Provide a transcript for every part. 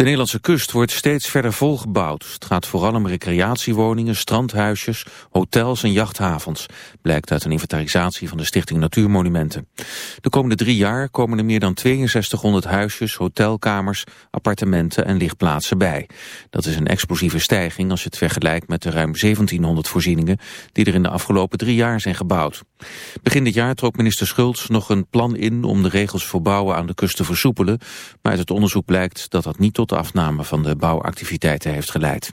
De Nederlandse kust wordt steeds verder volgebouwd. Het gaat vooral om recreatiewoningen, strandhuisjes, hotels en jachthavens. Blijkt uit een inventarisatie van de Stichting Natuurmonumenten. De komende drie jaar komen er meer dan 6200 huisjes, hotelkamers, appartementen en lichtplaatsen bij. Dat is een explosieve stijging als je het vergelijkt met de ruim 1700 voorzieningen die er in de afgelopen drie jaar zijn gebouwd. Begin dit jaar trok minister Schultz nog een plan in om de regels voor bouwen aan de kust te versoepelen, maar uit het onderzoek blijkt dat dat niet tot de afname van de bouwactiviteiten heeft geleid.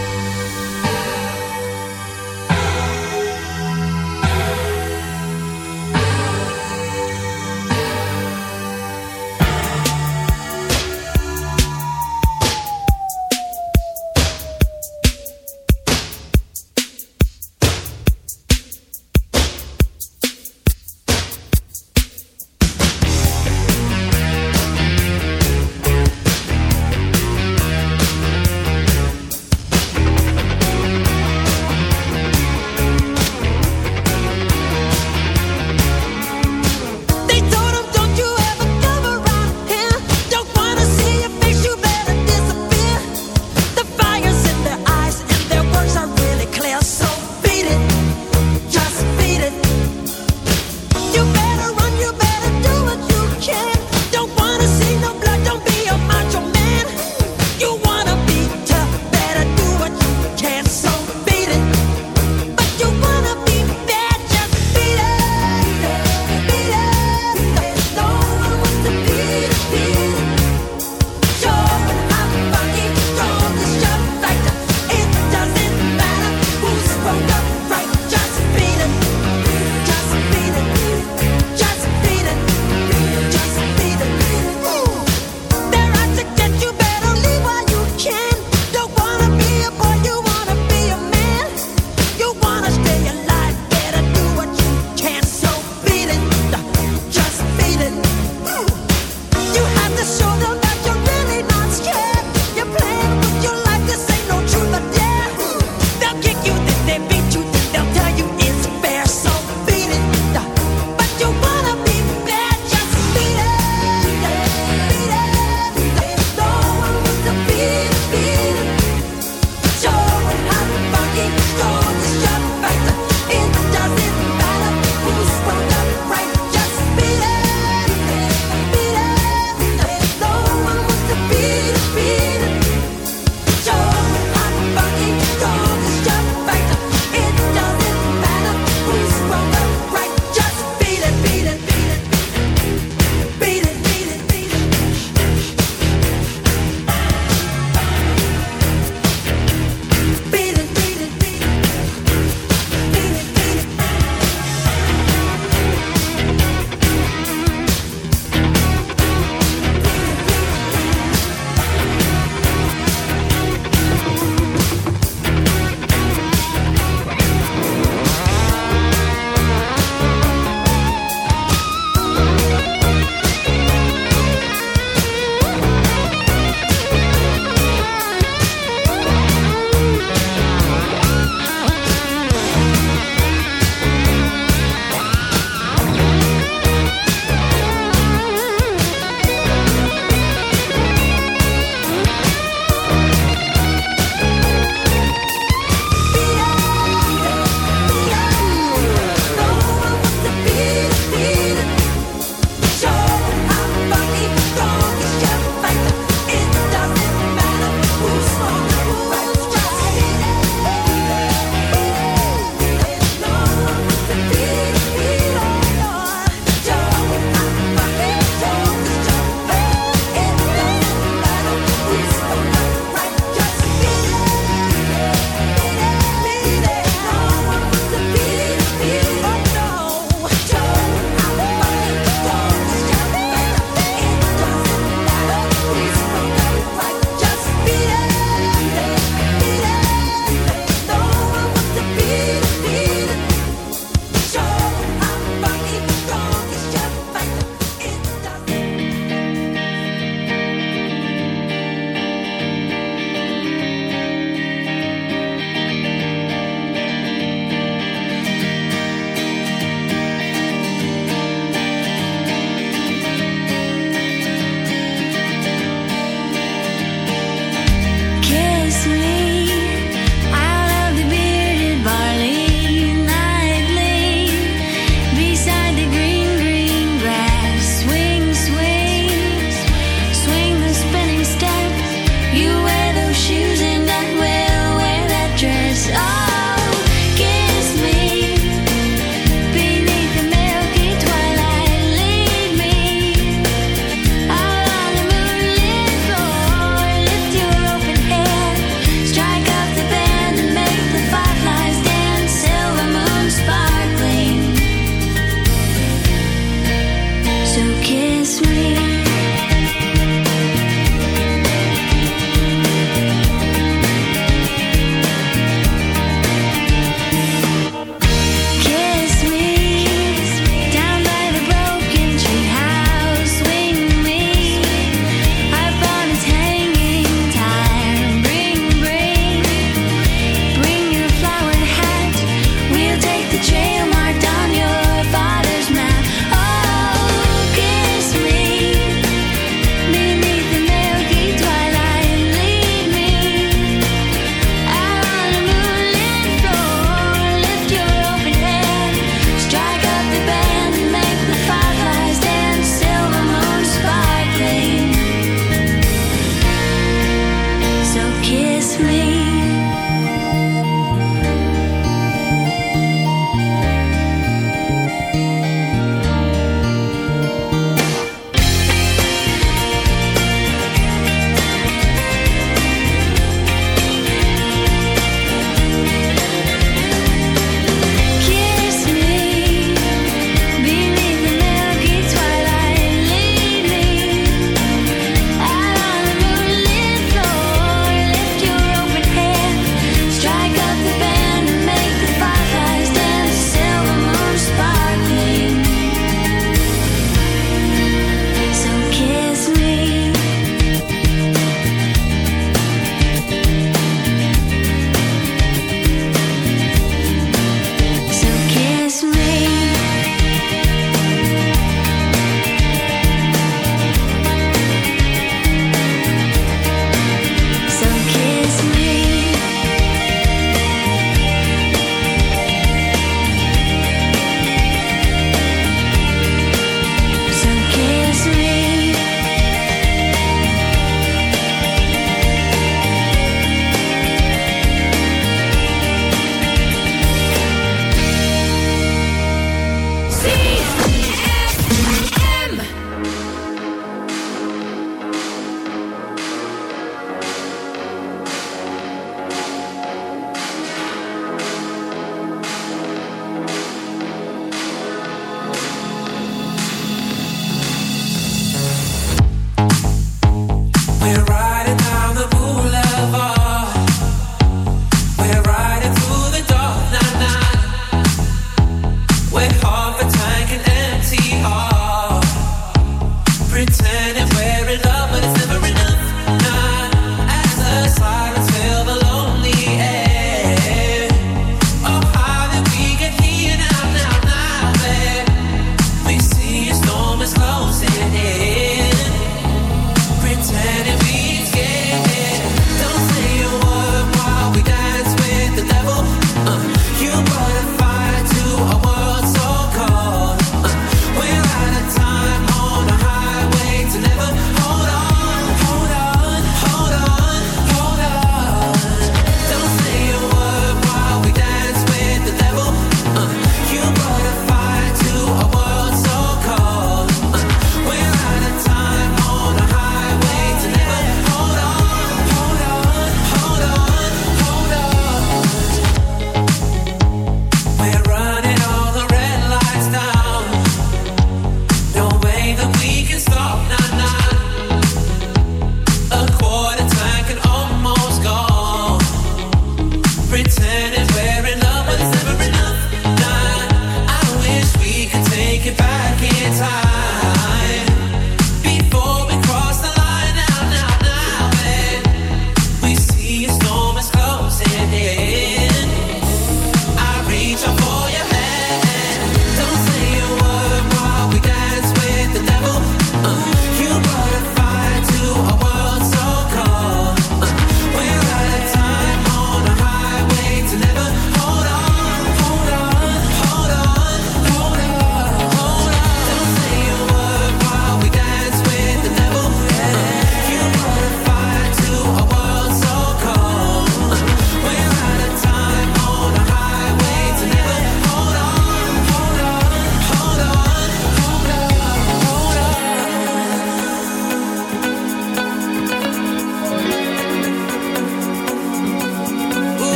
time.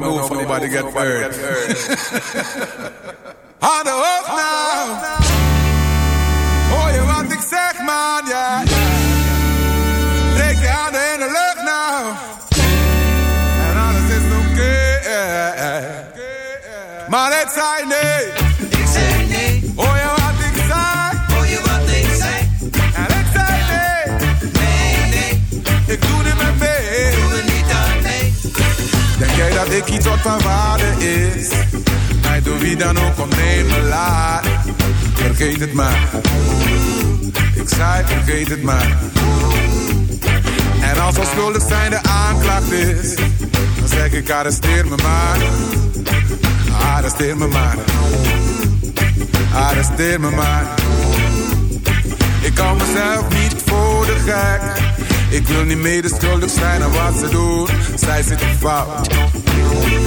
nobody move, for nobody get hurt. On the earth now. Oh, you want to sick, man, yeah. Take your hand and look now. And all this is okay. Man, it's I. weet wat waarde is. Hij doe wie dan ook omheen laat. Vergeet het maar. Ik zei vergeet het maar. En als onschuldig zijn de aanklacht is. Dan zeg ik arresteer me maar. Arresteer me maar. Arresteer me maar. Ik kan mezelf niet voor de gek. Ik wil niet medeschuldig zijn aan wat ze doen. Zij zitten fout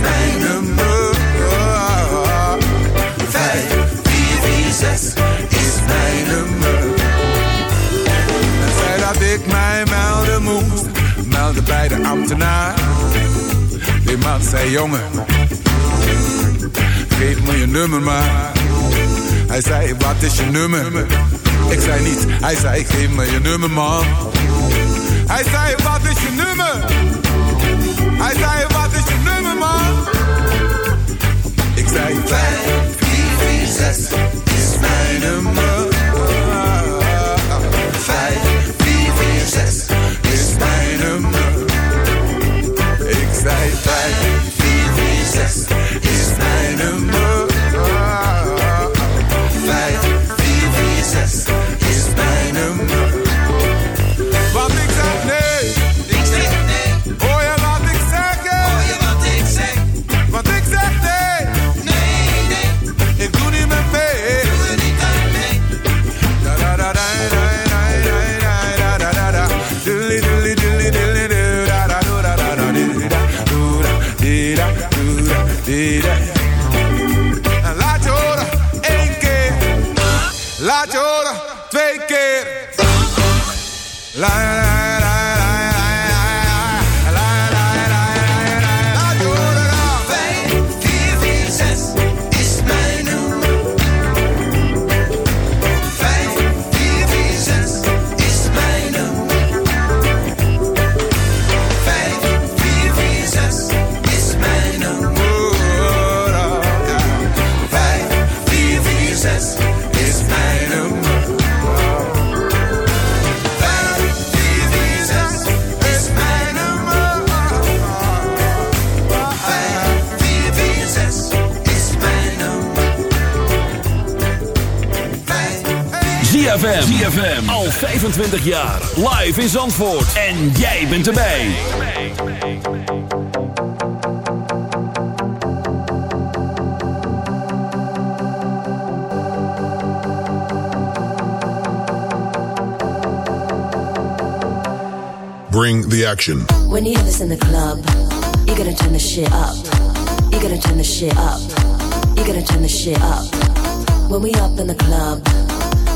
mijn nummer. Vijf, vier, vier, zes is mijn nummer. En zei dat ik mij melden moest, melden bij de ambtenaar. Die man zei jongen geef me je nummer maar. Hij zei, wat is je nummer? Ik zei niet, hij zei, geef me je nummer man. Hij zei, wat is je nummer? Mijn vier, zes is mijn ZFM. ZFM. Al 25 jaar. Live in Zandvoort. En jij bent erbij. Bring the action. When you hear this in the club, you gotta turn the shit up. You gotta turn the shit up. You gotta turn the shit up. When we up in the club,